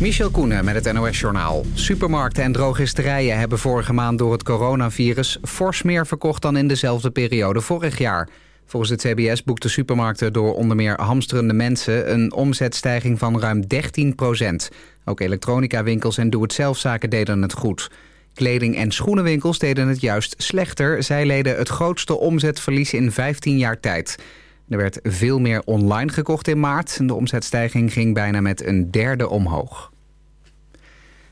Michel Koenen met het NOS-journaal. Supermarkten en drogisterijen hebben vorige maand door het coronavirus... fors meer verkocht dan in dezelfde periode vorig jaar. Volgens het CBS boekten supermarkten door onder meer hamsterende mensen... een omzetstijging van ruim 13 procent. Ook elektronica-winkels en doe-het-zelfzaken deden het goed. Kleding- en schoenenwinkels deden het juist slechter. Zij leden het grootste omzetverlies in 15 jaar tijd... Er werd veel meer online gekocht in maart. De omzetstijging ging bijna met een derde omhoog.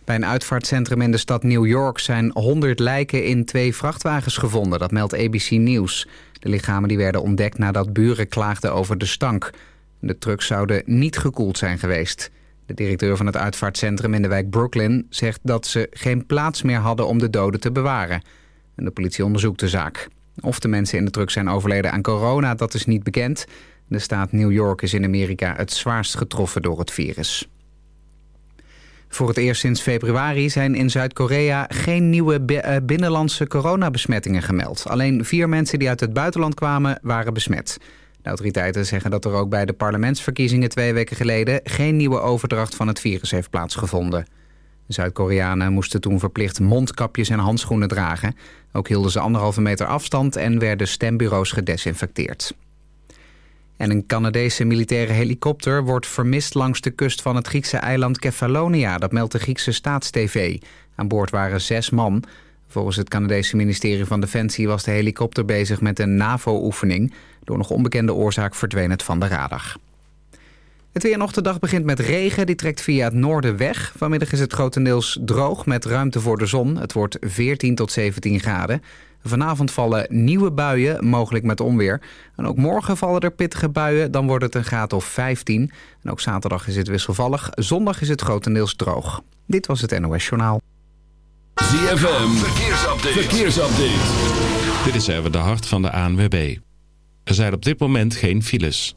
Bij een uitvaartcentrum in de stad New York zijn 100 lijken in twee vrachtwagens gevonden. Dat meldt ABC News. De lichamen die werden ontdekt nadat buren klaagden over de stank. De trucks zouden niet gekoeld zijn geweest. De directeur van het uitvaartcentrum in de wijk Brooklyn zegt dat ze geen plaats meer hadden om de doden te bewaren. En de politie onderzoekt de zaak. Of de mensen in de truck zijn overleden aan corona, dat is niet bekend. De staat New York is in Amerika het zwaarst getroffen door het virus. Voor het eerst sinds februari zijn in Zuid-Korea geen nieuwe eh, binnenlandse coronabesmettingen gemeld. Alleen vier mensen die uit het buitenland kwamen waren besmet. De autoriteiten zeggen dat er ook bij de parlementsverkiezingen twee weken geleden... geen nieuwe overdracht van het virus heeft plaatsgevonden. Zuid-Koreanen moesten toen verplicht mondkapjes en handschoenen dragen. Ook hielden ze anderhalve meter afstand en werden stembureaus gedesinfecteerd. En een Canadese militaire helikopter wordt vermist langs de kust van het Griekse eiland Kefalonia. Dat meldt de Griekse Staatstv. Aan boord waren zes man. Volgens het Canadese ministerie van Defensie was de helikopter bezig met een NAVO-oefening. Door nog onbekende oorzaak verdween het van de radar. Het weer nog de dag begint met regen. Die trekt via het noorden weg. Vanmiddag is het grotendeels droog met ruimte voor de zon. Het wordt 14 tot 17 graden. Vanavond vallen nieuwe buien, mogelijk met onweer. En ook morgen vallen er pittige buien, dan wordt het een graad of 15. En ook zaterdag is het wisselvallig. Zondag is het grotendeels droog. Dit was het NOS Journaal. ZFM, verkeersupdate. verkeersupdate. Dit is even de hart van de ANWB. Er zijn op dit moment geen files.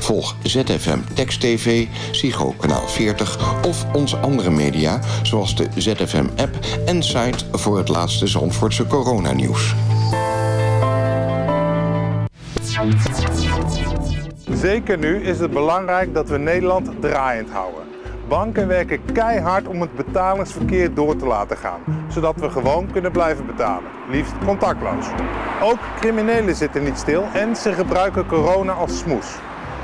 Volg ZFM Text TV, Psycho Kanaal 40 of onze andere media... zoals de ZFM-app en site voor het laatste Zandvoortse coronanieuws. Zeker nu is het belangrijk dat we Nederland draaiend houden. Banken werken keihard om het betalingsverkeer door te laten gaan, zodat we gewoon kunnen blijven betalen, liefst contactloos. Ook criminelen zitten niet stil en ze gebruiken corona als smoes.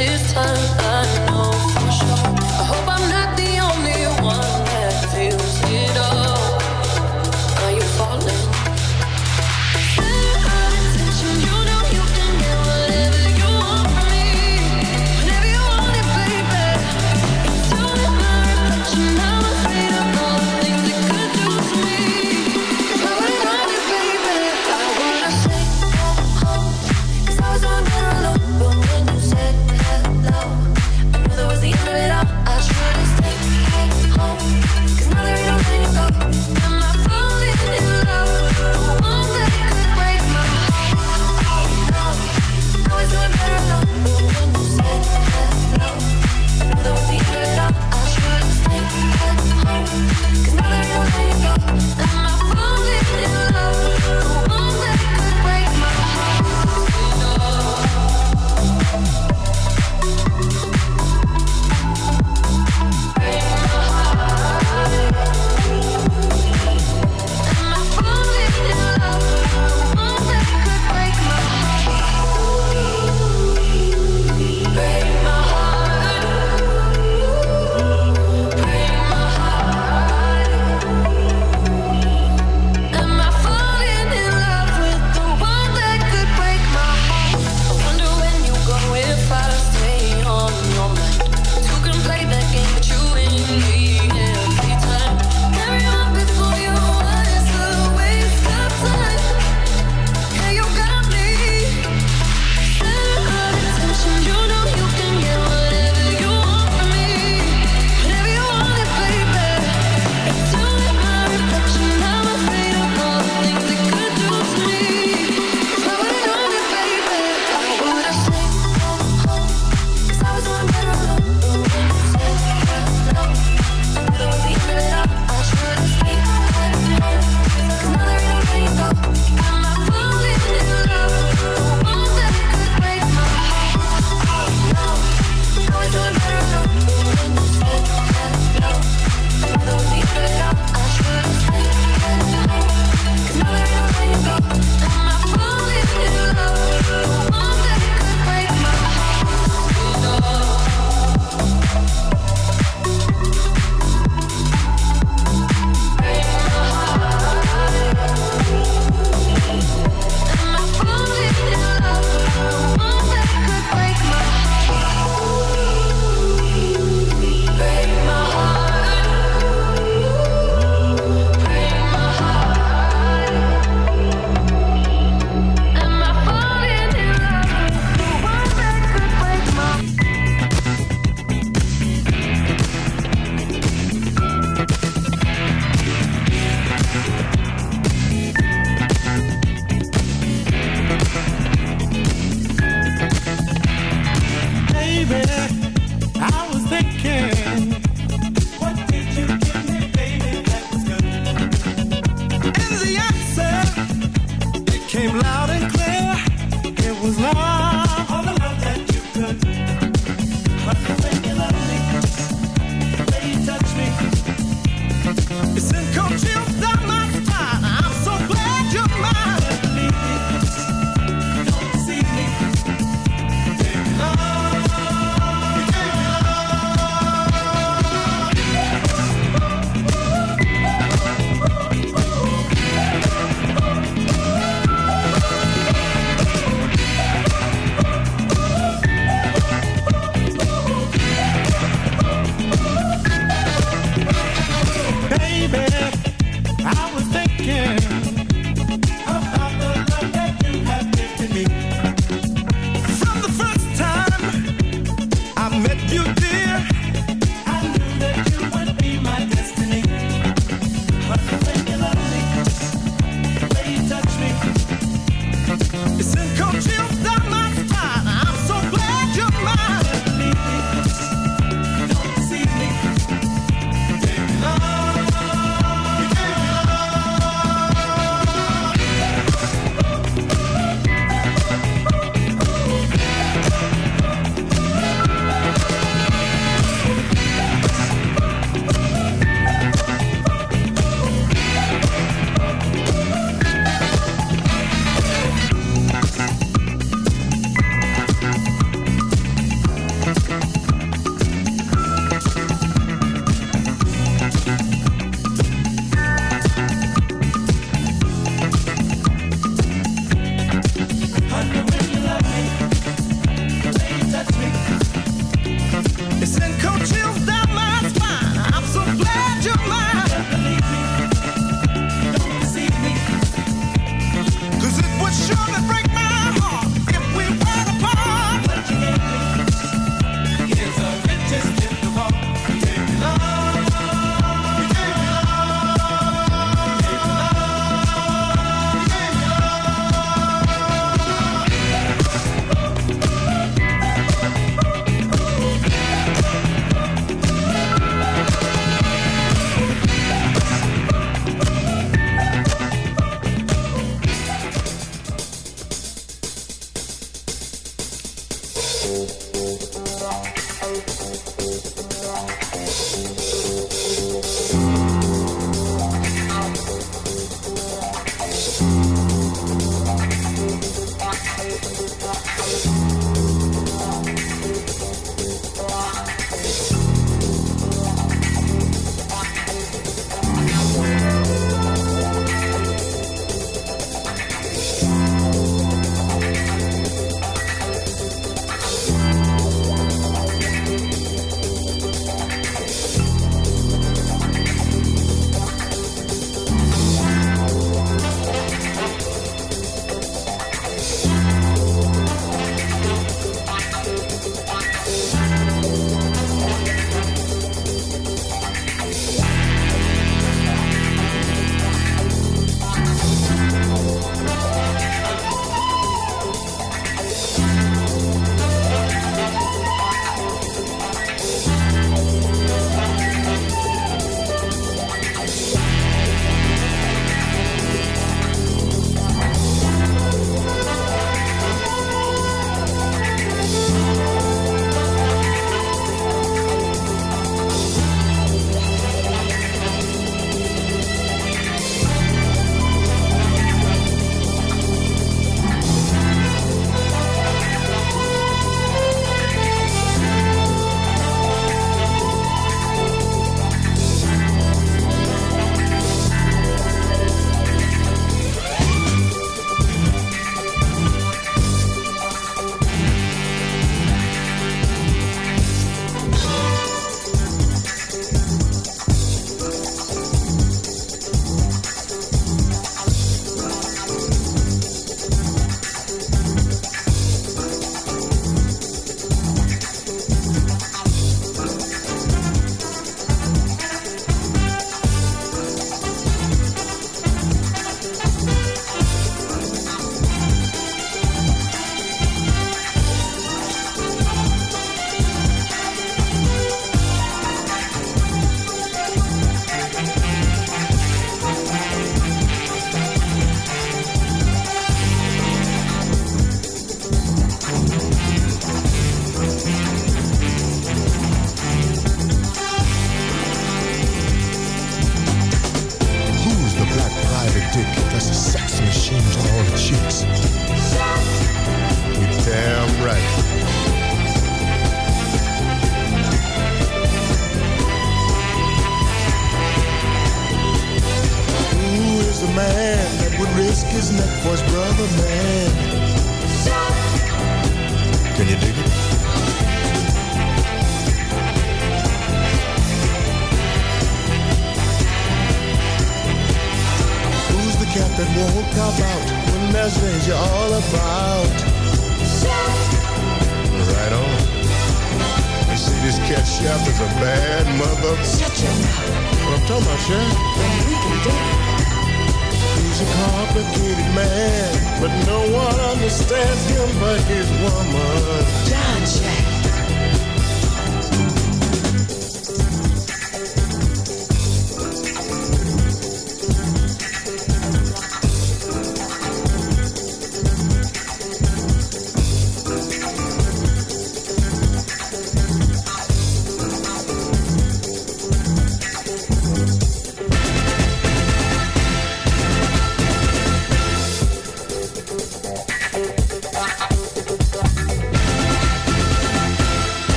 This time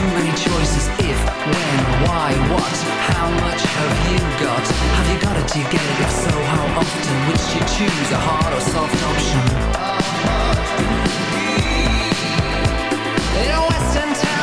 Too many choices if, when, why, what How much have you got? Have you got it? Do you get it? If so, how often? Would you choose a hard or soft option? In a western town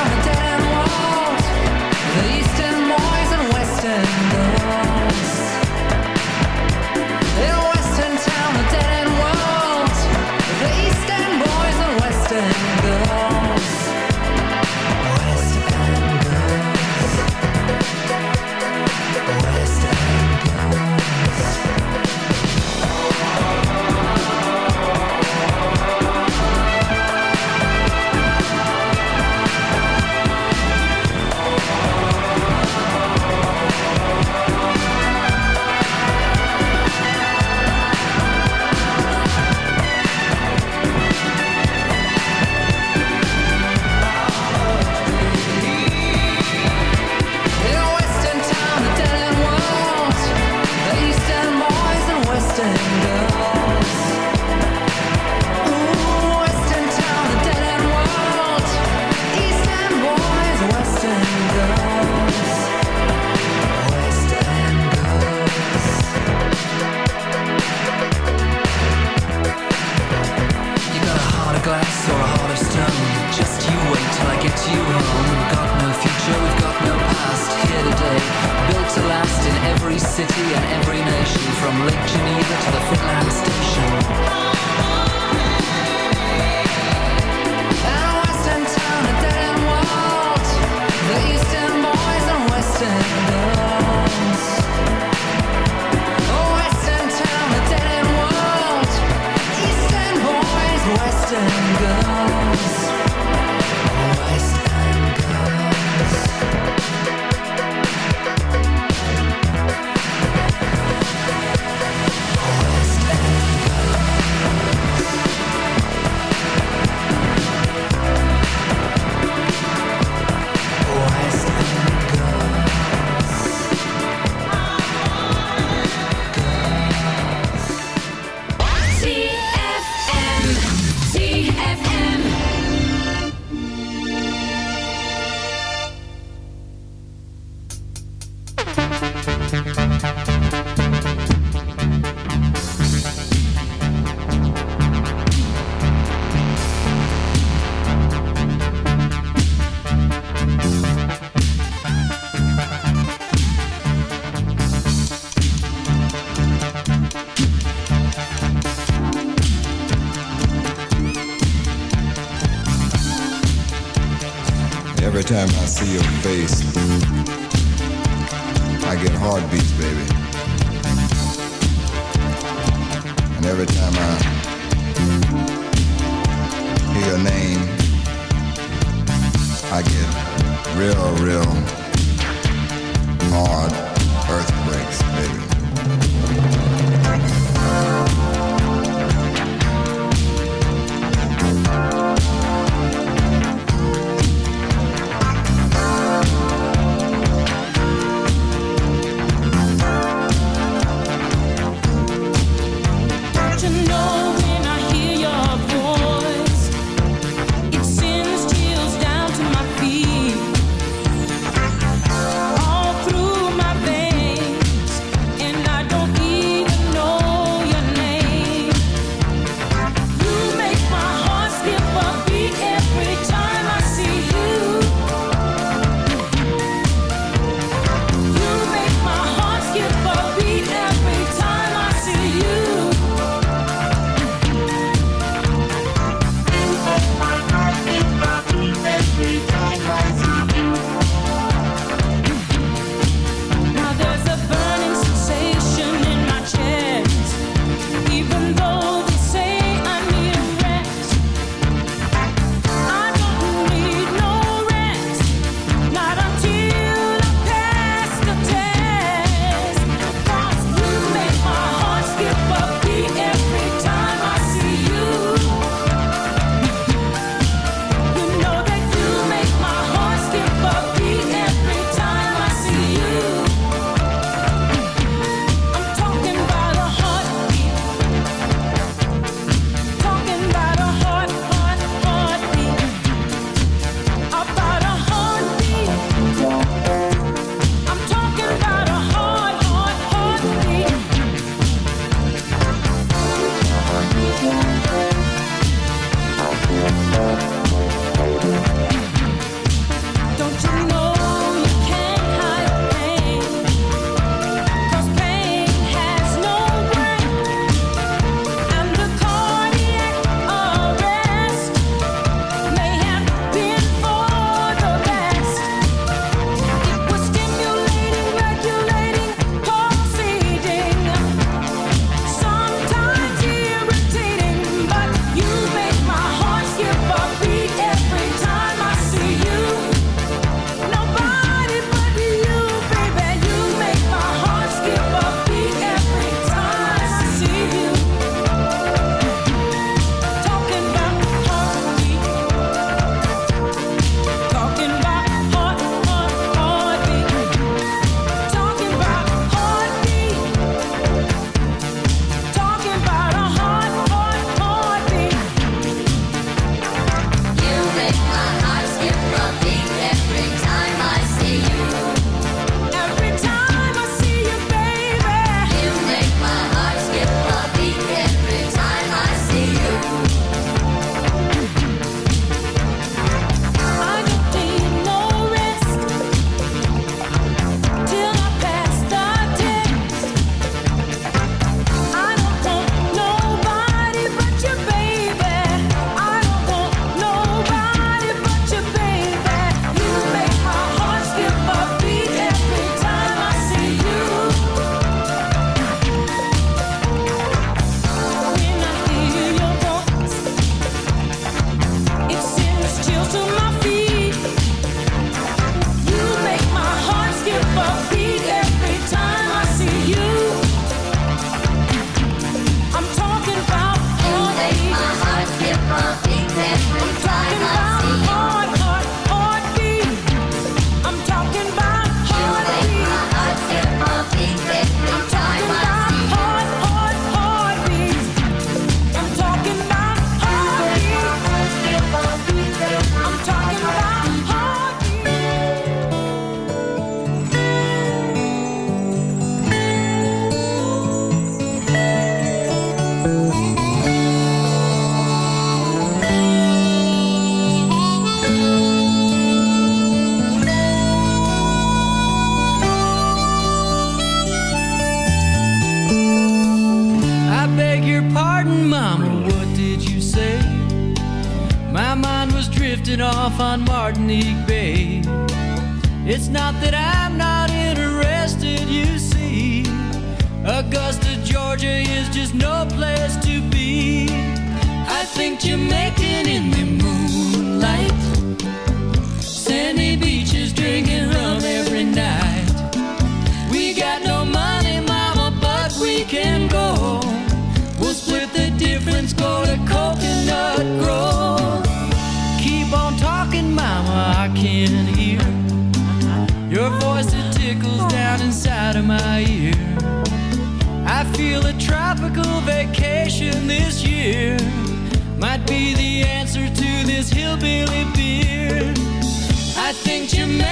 every time I hear your name, I get real, real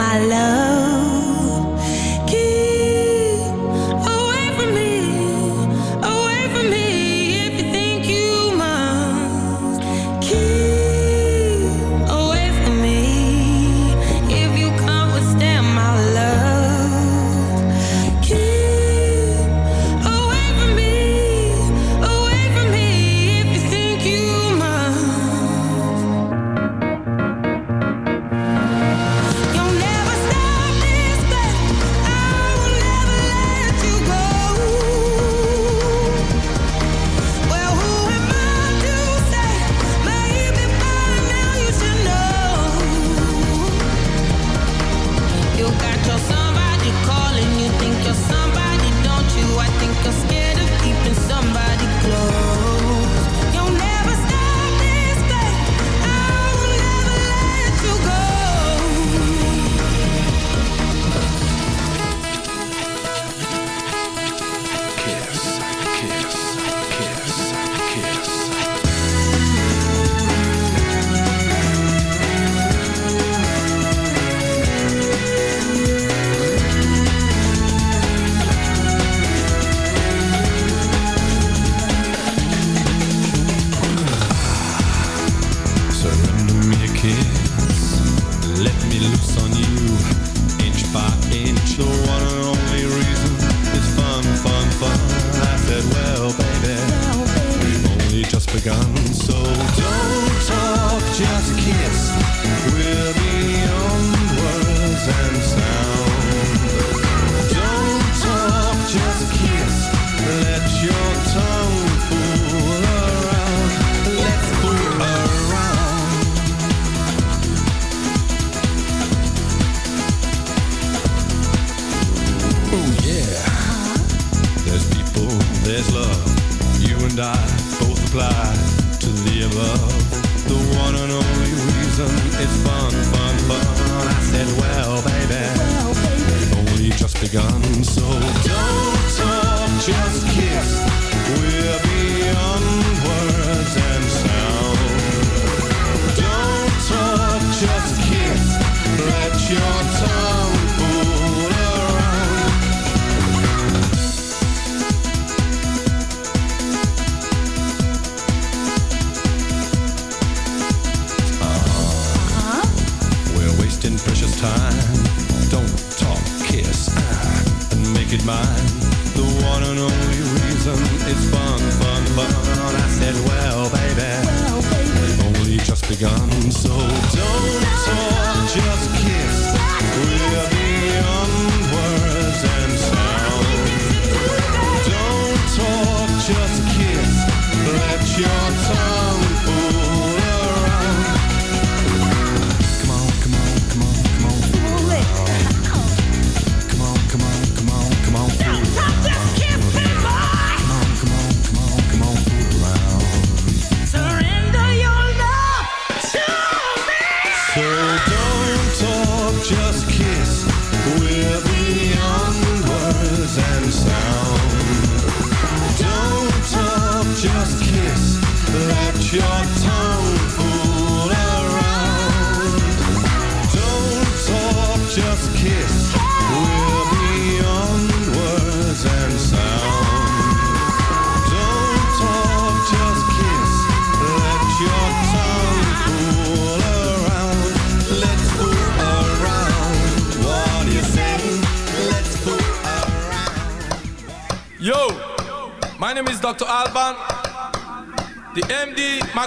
my love.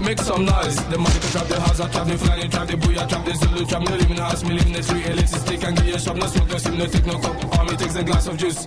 Make some noise. The money can trap, the house, I trap, the flying trap, the booyah trap, the Zulu trap. No living house, me living in the street. Elitist stick and your shop, no smoke, no sim, no take no. All me takes a glass of juice.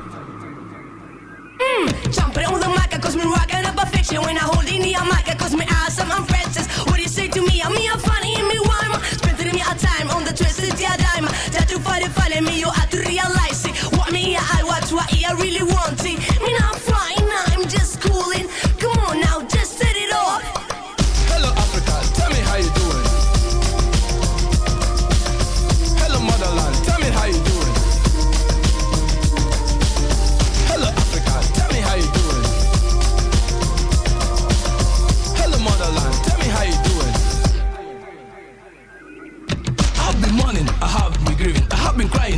Mm, jumping on the mic, cause me rockin' up a fiction. When I hold in the mic, cause me awesome, I'm princess. What do you say to me? I'm me, I'm funny, and me rhyme. Spending me a time on the twisted yeah dime. That you find it funny, me, you have to realize it. What me, I watch, what I really want it.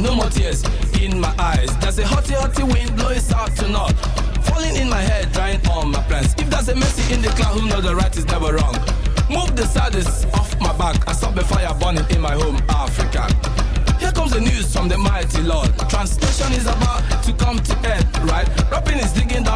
No more tears in my eyes. There's a hotty, hotty wind blowing south to north. Falling in my head, drying all my plans. If there's a mercy in the cloud, who knows the right is never wrong. Move the saddest off my back. I stop the fire burning in my home, Africa. Here comes the news from the mighty Lord. Translation is about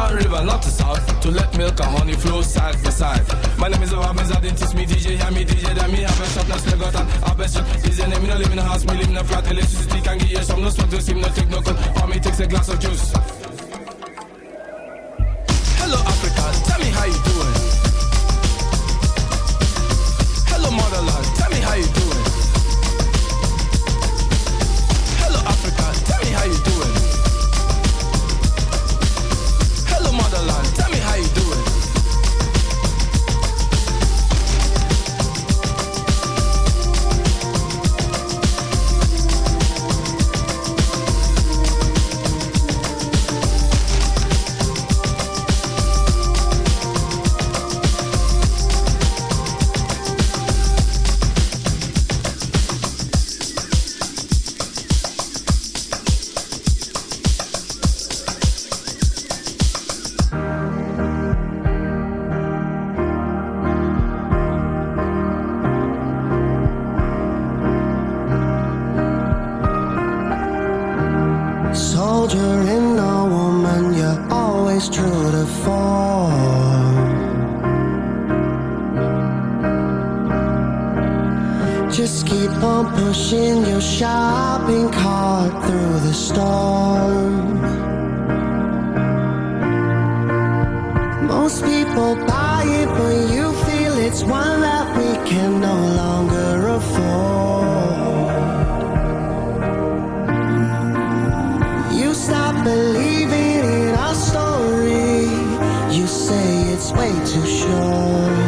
digging river, not to south, to let milk and honey flow side by side. My name is Obamiz, I didn't teach me DJ, hear me DJ, then me have a shop, now still got an abyssal. DJ name, me no live in a house, me live in a flat, electricity can give you some, no smoke, no steam, no take no cold, for me takes a glass of juice. It's way too short.